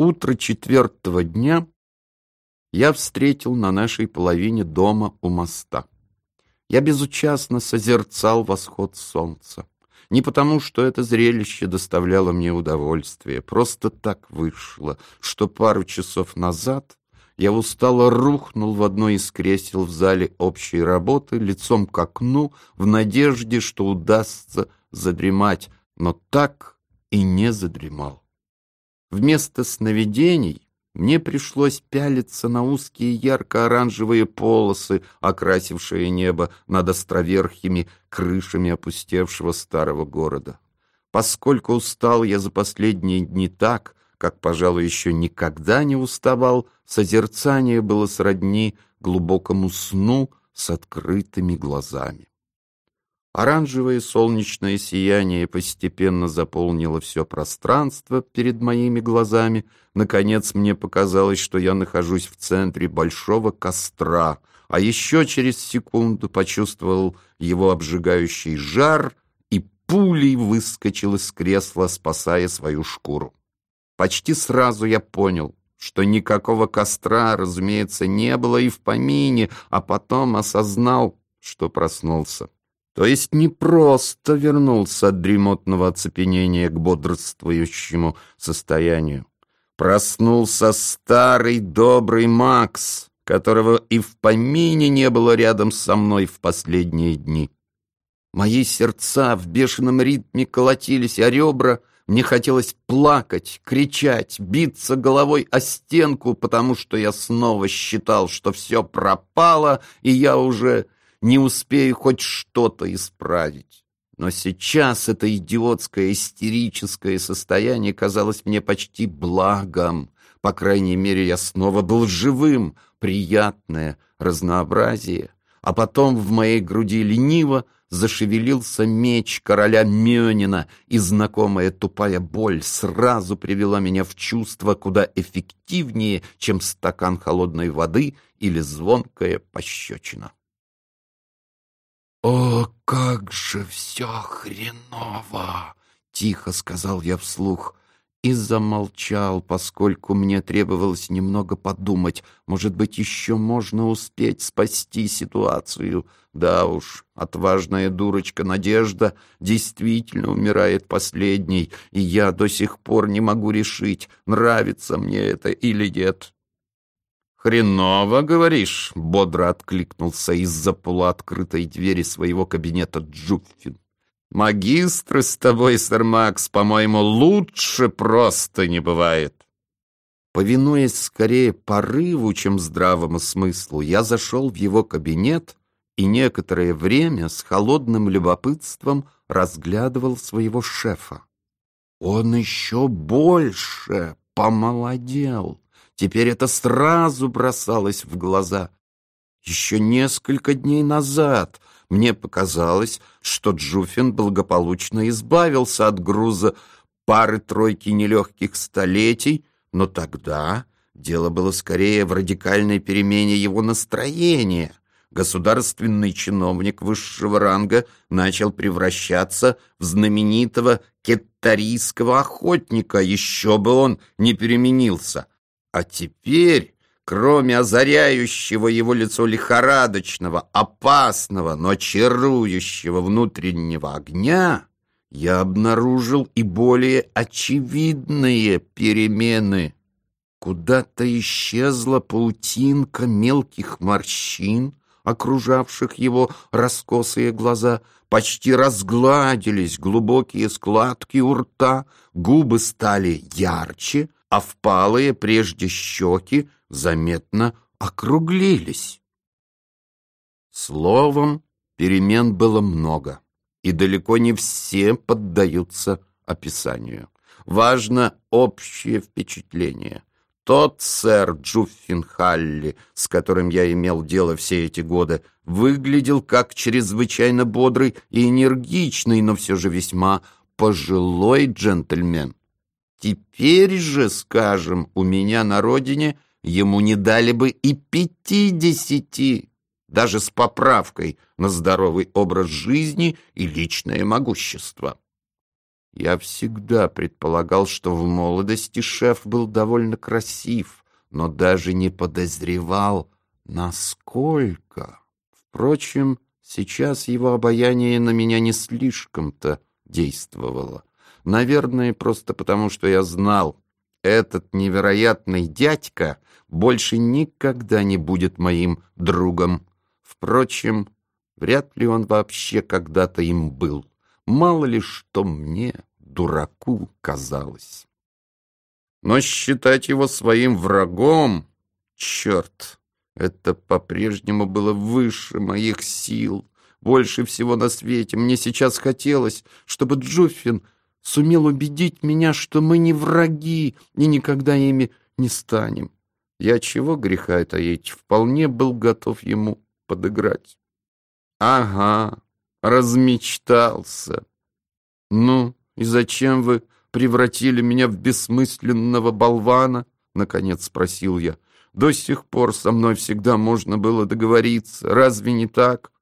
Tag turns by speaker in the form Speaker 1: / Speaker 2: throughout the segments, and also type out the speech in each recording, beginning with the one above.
Speaker 1: Утро четвертого дня я встретил на нашей половине дома у моста. Я безучастно созерцал восход солнца. Не потому, что это зрелище доставляло мне удовольствие, просто так вышло, что пару часов назад я устало рухнул в одно из кресел в зале общей работы, лицом к окну, в надежде, что удастся задремать, но так и не задремал. Вместо сновидений мне пришлось пялиться на узкие ярко-оранжевые полосы, окрасившие небо над островерхими крышами опустевшего старого города. Поскольку устал я за последние дни так, как, пожалуй, еще никогда не уставал, созерцание было сродни глубокому сну с открытыми глазами. Оранжевое солнечное сияние постепенно заполнило все пространство перед моими глазами. Наконец мне показалось, что я нахожусь в центре большого костра, а еще через секунду почувствовал его обжигающий жар и пулей выскочил из кресла, спасая свою шкуру. Почти сразу я понял, что никакого костра, разумеется, не было и в помине, а потом осознал, что проснулся. То есть не просто вернулся от дремотного оцепенения к бодрствующему состоянию. Проснулся старый добрый Макс, которого и в помине не было рядом со мной в последние дни. Мои сердца в бешеном ритме колотились, а ребра мне хотелось плакать, кричать, биться головой о стенку, потому что я снова считал, что все пропало, и я уже не успею хоть что-то исправить. Но сейчас это идиотское истерическое состояние казалось мне почти благом. По крайней мере, я снова был живым, приятное разнообразие. А потом в моей груди лениво зашевелился меч короля Мёнина, и знакомая тупая боль сразу привела меня в чувство куда эффективнее, чем стакан холодной воды или звонкая пощечина. «О, как же все хреново!» — тихо сказал я вслух и замолчал, поскольку мне требовалось немного подумать. Может быть, еще можно успеть спасти ситуацию. Да уж, отважная дурочка Надежда действительно умирает последней, и я до сих пор не могу решить, нравится мне это или нет. «Хреново, говоришь?» — бодро откликнулся из-за полуоткрытой двери своего кабинета Джуффин. «Магистры с тобой, сэр Макс, по-моему, лучше просто не бывает». Повинуясь скорее порыву, чем здравому смыслу, я зашел в его кабинет и некоторое время с холодным любопытством разглядывал своего шефа. Он еще больше помолодел. Теперь это сразу бросалось в глаза. Еще несколько дней назад мне показалось, что Джуфин благополучно избавился от груза пары-тройки нелегких столетий, но тогда дело было скорее в радикальной перемене его настроения. Государственный чиновник высшего ранга начал превращаться в знаменитого кеттарийского охотника, еще бы он не переменился — а теперь, кроме озаряющего его лицо лихорадочного, опасного, но чарующего внутреннего огня, я обнаружил и более очевидные перемены. Куда-то исчезла паутинка мелких морщин, окружавших его раскосые глаза, почти разгладились глубокие складки у рта, губы стали ярче, а впалые прежде щеки заметно округлились. Словом, перемен было много, и далеко не все поддаются описанию. Важно общее впечатление. Тот сэр Джуффин Халли, с которым я имел дело все эти годы, выглядел как чрезвычайно бодрый и энергичный, но все же весьма пожилой джентльмен. Теперь же, скажем, у меня на родине ему не дали бы и пятидесяти, даже с поправкой на здоровый образ жизни и личное могущество. Я всегда предполагал, что в молодости шеф был довольно красив, но даже не подозревал, насколько. Впрочем, сейчас его обаяние на меня не слишком-то действовало. Наверное, просто потому, что я знал, этот невероятный дядька больше никогда не будет моим другом. Впрочем, вряд ли он вообще когда-то им был. Мало ли что мне, дураку, казалось. Но считать его своим врагом, черт, это по-прежнему было выше моих сил. Больше всего на свете мне сейчас хотелось, чтобы Джуффин сумел убедить меня, что мы не враги и никогда ими не станем. Я чего греха таить, вполне был готов ему подыграть. Ага, размечтался. Ну, и зачем вы превратили меня в бессмысленного болвана? Наконец спросил я. До сих пор со мной всегда можно было договориться. Разве не так?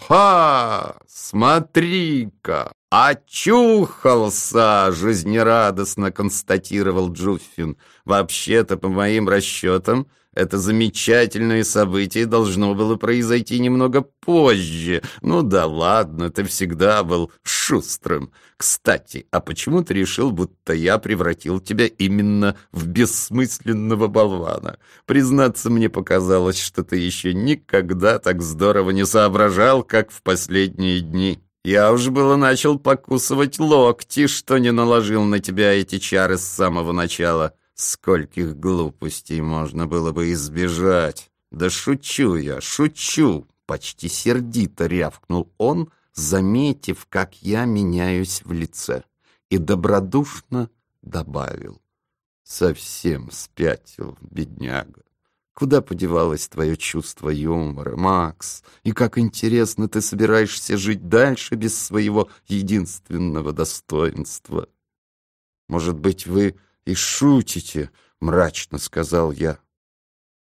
Speaker 1: Ха! Смотри-ка! «Очухался!» — жизнерадостно констатировал Джуффин. «Вообще-то, по моим расчетам, это замечательное событие должно было произойти немного позже. Ну да ладно, ты всегда был шустрым. Кстати, а почему ты решил, будто я превратил тебя именно в бессмысленного болвана? Признаться, мне показалось, что ты еще никогда так здорово не соображал, как в последние дни». Я уж было начал покусывать локти, что не наложил на тебя эти чары с самого начала. Скольких глупостей можно было бы избежать. Да шучу я, шучу, почти сердито рявкнул он, заметив, как я меняюсь в лице, и добродушно добавил. Совсем спятил, бедняга. Куда подевалось твое чувство юмора, Макс? И как интересно ты собираешься жить дальше без своего единственного достоинства? Может быть, вы и шутите, мрачно сказал я.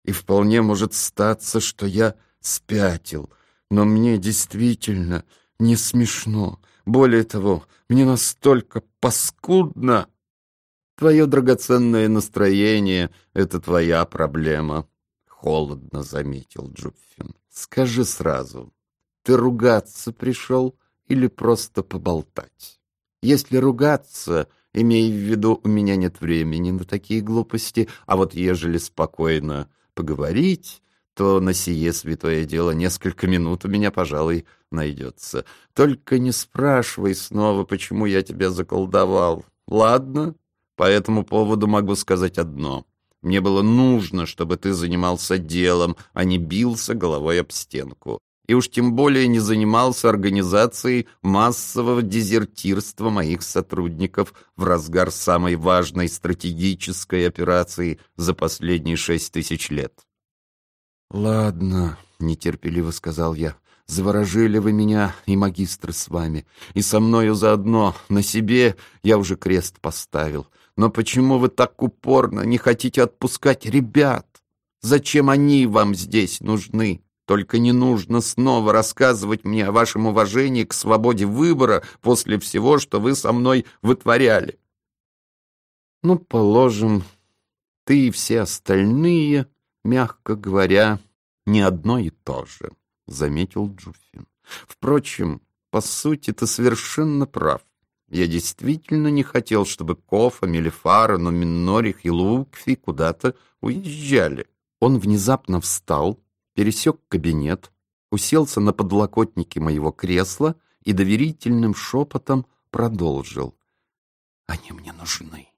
Speaker 1: И вполне может статься, что я спятил, но мне действительно не смешно. Более того, мне настолько паскудно. Твое драгоценное настроение — это твоя проблема холодно заметил Джупфин. Скажи сразу, ты ругаться пришел или просто поболтать? Если ругаться, имей в виду, у меня нет времени на такие глупости, а вот ежели спокойно поговорить, то на сие святое дело несколько минут у меня, пожалуй, найдется. Только не спрашивай снова, почему я тебя заколдовал. Ладно? По этому поводу могу сказать одно. Мне было нужно, чтобы ты занимался делом, а не бился головой об стенку. И уж тем более не занимался организацией массового дезертирства моих сотрудников в разгар самой важной стратегической операции за последние шесть тысяч лет. «Ладно», — нетерпеливо сказал я, — «заворожили вы меня и магистры с вами, и со мною заодно, на себе я уже крест поставил». Но почему вы так упорно не хотите отпускать ребят? Зачем они вам здесь нужны? Только не нужно снова рассказывать мне о вашем уважении к свободе выбора после всего, что вы со мной вытворяли. Ну, положим, ты и все остальные, мягко говоря, не одно и то же, — заметил Джуффин. Впрочем, по сути, ты совершенно прав. Я действительно не хотел, чтобы Кофа, Мелифара, Номинорих и Лукфи куда-то уезжали. Он внезапно встал, пересек кабинет, уселся на подлокотнике моего кресла и доверительным шепотом продолжил. «Они мне нужны.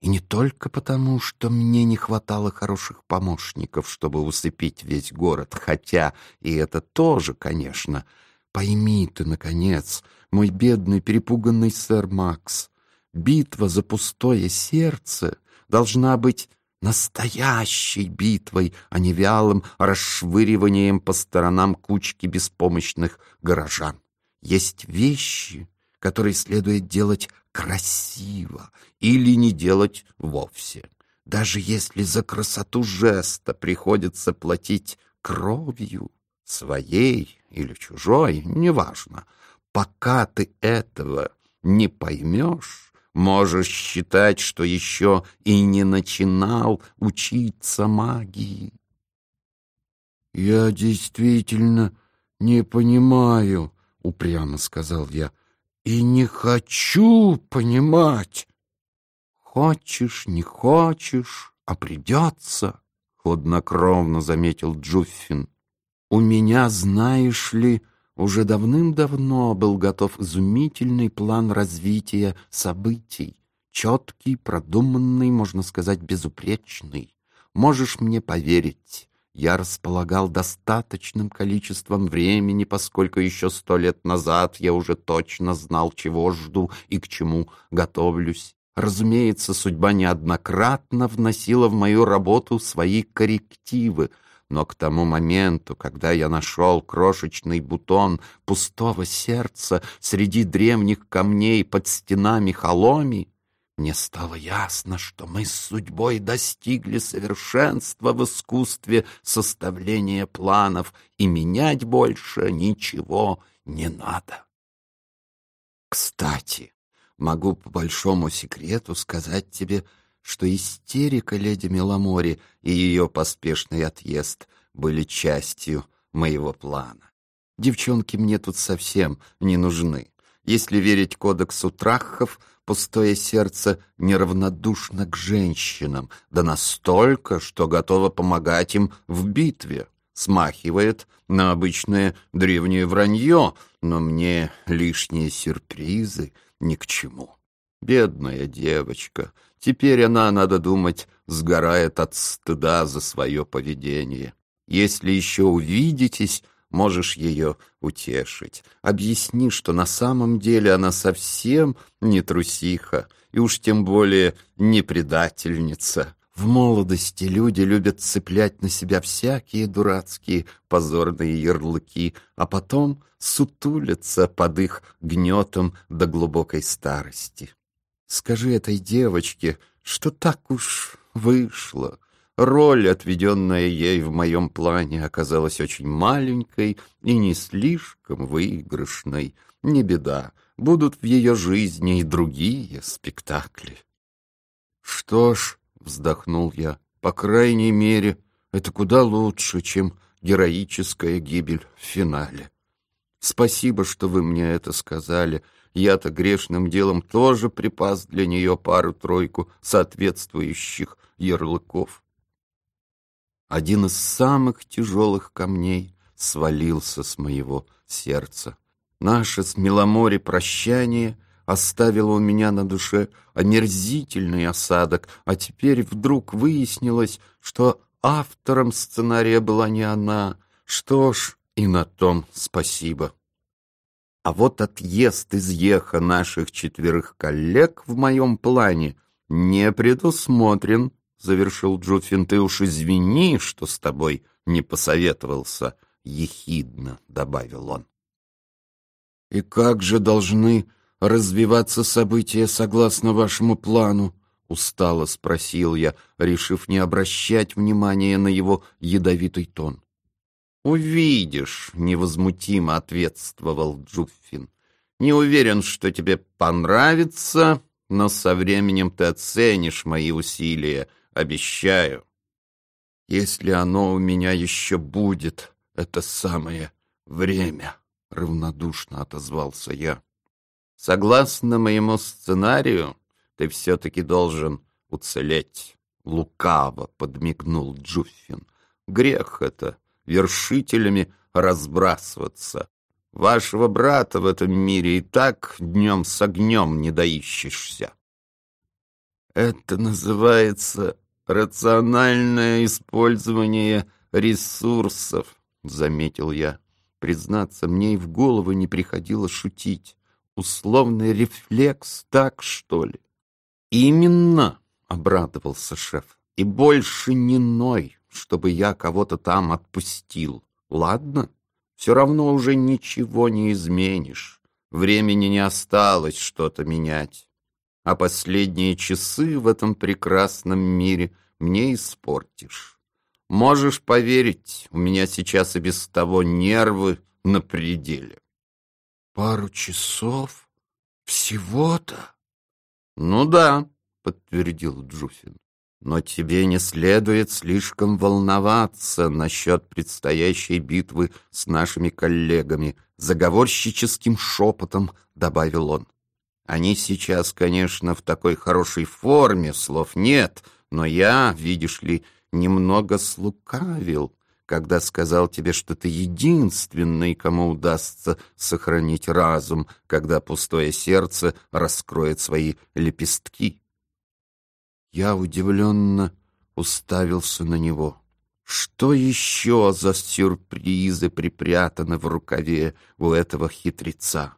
Speaker 1: И не только потому, что мне не хватало хороших помощников, чтобы усыпить весь город, хотя и это тоже, конечно. Пойми ты, наконец, — мой бедный перепуганный сэр Макс. Битва за пустое сердце должна быть настоящей битвой, а не вялым расшвыриванием по сторонам кучки беспомощных горожан. Есть вещи, которые следует делать красиво или не делать вовсе. Даже если за красоту жеста приходится платить кровью, своей или чужой, неважно — Пока ты этого не поймешь, можешь считать, что еще и не начинал учиться магии.
Speaker 2: «Я действительно не понимаю», — упрямо сказал я, — «и не хочу понимать».
Speaker 1: «Хочешь, не хочешь, а придется», — хладнокровно заметил Джуффин. «У меня, знаешь ли, уже давным-давно был готов изумительный план развития событий, четкий, продуманный, можно сказать, безупречный. Можешь мне поверить, я располагал достаточным количеством времени, поскольку еще сто лет назад я уже точно знал, чего жду и к чему готовлюсь. Разумеется, судьба неоднократно вносила в мою работу свои коррективы, но к тому моменту, когда я нашел крошечный бутон пустого сердца среди древних камней под стенами Холоми, мне стало ясно, что мы с судьбой достигли совершенства в искусстве составления планов, и менять больше ничего не надо. Кстати, могу по большому секрету сказать тебе, что истерика леди Меламори и ее поспешный отъезд были частью моего плана. Девчонки мне тут совсем не нужны. Если верить кодексу Траххов, пустое сердце неравнодушно к женщинам, да настолько, что готово помогать им в битве. Смахивает на обычное древнее вранье, но мне лишние сюрпризы ни к чему. Бедная девочка, теперь она, надо думать, сгорает от стыда за свое поведение. Если еще увидитесь, можешь ее утешить. Объясни, что на самом деле она совсем не трусиха, и уж тем более не предательница. В молодости люди любят цеплять на себя всякие дурацкие позорные ярлыки, а потом сутулятся под их гнетом до глубокой старости. Скажи этой девочке, что так уж вышло, Роль, отведенная ей в моем плане, оказалась очень маленькой и не слишком выигрышной. Не беда, будут в ее жизни и другие спектакли. «Что ж», — вздохнул я, — «по крайней мере, это куда лучше, чем героическая гибель в финале. Спасибо, что вы мне это сказали. Я-то грешным делом тоже припас для нее пару-тройку соответствующих ярлыков. Один из самых тяжелых камней свалился с моего сердца. Наше с Миломори прощание оставило у меня на душе омерзительный осадок, а теперь вдруг выяснилось, что автором сценария была не она. Что ж, и на том спасибо. А вот отъезд из Еха наших четверых коллег в моем плане не предусмотрен. — завершил Джуффин, — ты уж извини, что с тобой не посоветовался, — ехидно добавил он. — И как же должны развиваться события согласно вашему плану? — устало спросил я, решив не обращать внимания на его ядовитый тон. «Увидишь», — невозмутимо ответствовал Джуффин. «Не уверен, что тебе понравится, но со временем ты оценишь мои усилия» обещаю. Если оно у меня еще будет, это самое время, — равнодушно отозвался я. Согласно моему сценарию, ты все-таки должен уцелеть. Лукаво подмигнул Джуффин. Грех это, вершителями разбрасываться. Вашего брата в этом мире и так днем с огнем не доищешься. Это называется рациональное использование ресурсов, заметил я. Признаться, мне и в голову не приходило шутить. Условный рефлекс, так что ли? Именно, обрадовался шеф. И больше не ной, чтобы я кого-то там отпустил. Ладно? Все равно уже ничего не изменишь. Времени не осталось что-то менять а последние часы в этом прекрасном мире мне испортишь. Можешь поверить, у меня сейчас и без того нервы на пределе.
Speaker 2: Пару часов? Всего-то?
Speaker 1: Ну да, подтвердил Джуфин. Но тебе не следует слишком волноваться насчет предстоящей битвы с нашими коллегами, заговорщическим шепотом добавил он. Они сейчас, конечно, в такой хорошей форме, слов нет, но я, видишь ли, немного слукавил, когда сказал тебе, что ты единственный, кому удастся сохранить разум, когда пустое сердце раскроет свои лепестки. Я удивленно уставился на него. Что еще за сюрпризы припрятаны в рукаве у этого хитреца?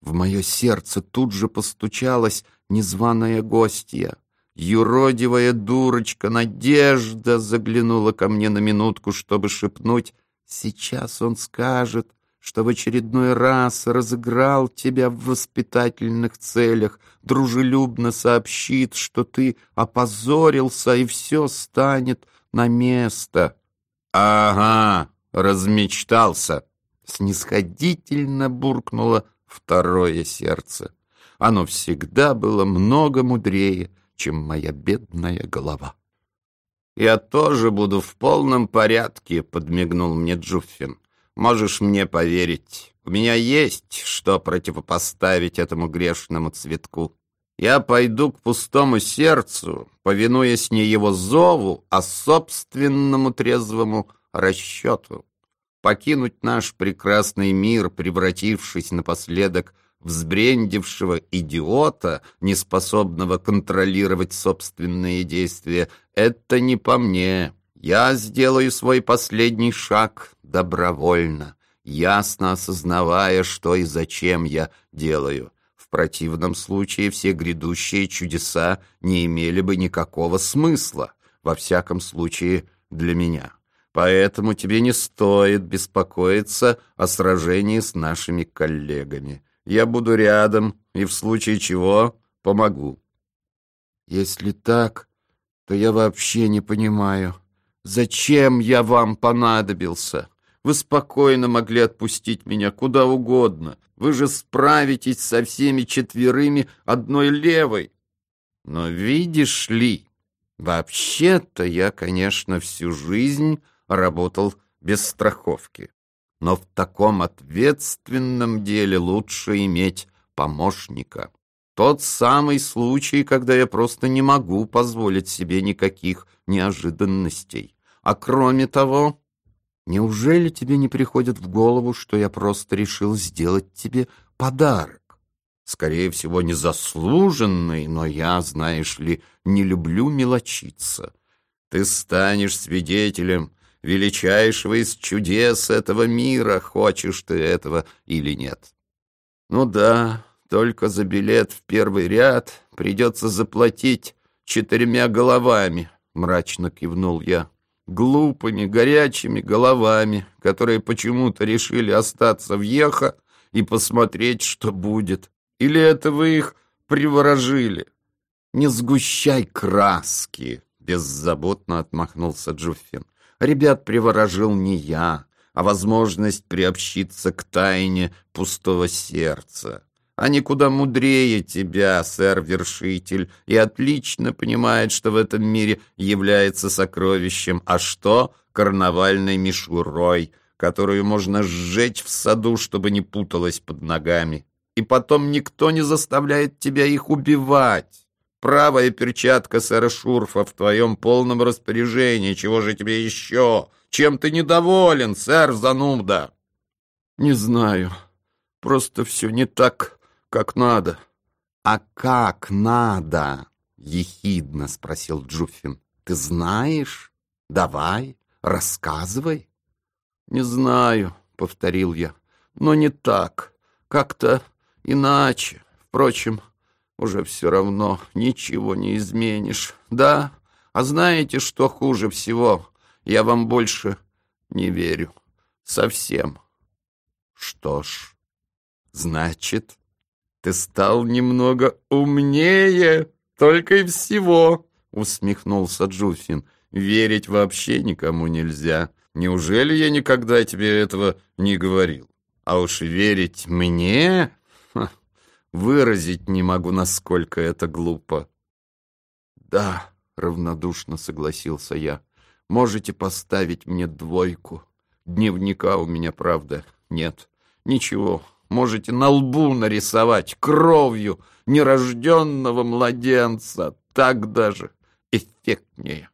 Speaker 1: В мое сердце тут же постучалась незваная гостья. Юродивая дурочка Надежда заглянула ко мне на минутку, чтобы шепнуть «Сейчас он скажет, что в очередной раз разыграл тебя в воспитательных целях, дружелюбно сообщит, что ты опозорился, и все станет на место». «Ага, размечтался!» Снисходительно буркнула второе сердце. Оно всегда было много мудрее, чем моя бедная голова. «Я тоже буду в полном порядке», — подмигнул мне Джуффин. «Можешь мне поверить, у меня есть что противопоставить этому грешному цветку. Я пойду к пустому сердцу, повинуясь не его зову, а собственному трезвому расчету покинуть наш прекрасный мир, превратившись напоследок в сбрендившего идиота, неспособного контролировать собственные действия, это не по мне. Я сделаю свой последний шаг добровольно, ясно осознавая, что и зачем я делаю. В противном случае все грядущие чудеса не имели бы никакого смысла, во всяком случае для меня. Поэтому тебе не стоит беспокоиться о сражении с нашими коллегами. Я буду рядом и в случае чего помогу.
Speaker 2: Если так, то я вообще не понимаю, зачем я вам понадобился? Вы спокойно могли отпустить меня куда угодно. Вы же справитесь со всеми четверыми одной левой.
Speaker 1: Но видишь ли, вообще-то я, конечно, всю жизнь работал без страховки. Но в таком ответственном деле лучше иметь помощника. Тот самый случай, когда я просто не могу позволить себе никаких неожиданностей. А кроме того, неужели тебе не приходит в голову, что я просто решил сделать тебе подарок? Скорее всего, незаслуженный, но я, знаешь ли, не люблю мелочиться. Ты станешь свидетелем величайшего из чудес этого мира, хочешь ты этого или нет. Ну да, только за билет в первый ряд придется заплатить четырьмя головами, мрачно кивнул я. Глупыми, горячими головами, которые почему-то решили остаться в Еха и посмотреть, что будет. Или это вы их приворожили? Не сгущай краски, беззаботно отмахнулся Джуффин. Ребят приворожил не я, а возможность приобщиться к тайне пустого сердца. Они куда мудрее тебя, сэр-вершитель, и отлично понимают, что в этом мире является сокровищем, а что — карнавальной мишурой, которую можно сжечь в саду, чтобы не путалась под ногами. И потом никто не заставляет тебя их убивать. Правая перчатка сэра Шурфа в твоем полном распоряжении. Чего же тебе еще? Чем ты недоволен, сэр Зануда?»
Speaker 2: «Не знаю. Просто все не так, как надо».
Speaker 1: «А как надо?» — ехидно спросил Джуффин. «Ты знаешь? Давай, рассказывай».
Speaker 2: «Не знаю», — повторил я. «Но не так. Как-то иначе. Впрочем, уже все равно ничего не изменишь. Да, а знаете, что хуже всего? Я вам больше не верю. Совсем.
Speaker 1: Что ж, значит, ты стал немного умнее, только и всего, усмехнулся Джуфин. Верить вообще никому нельзя. Неужели я никогда тебе этого не говорил? А уж верить мне Выразить не могу, насколько это глупо. Да, равнодушно согласился я. Можете поставить мне двойку. Дневника у меня, правда, нет. Ничего, можете на лбу нарисовать кровью нерожденного младенца. Так даже эффектнее.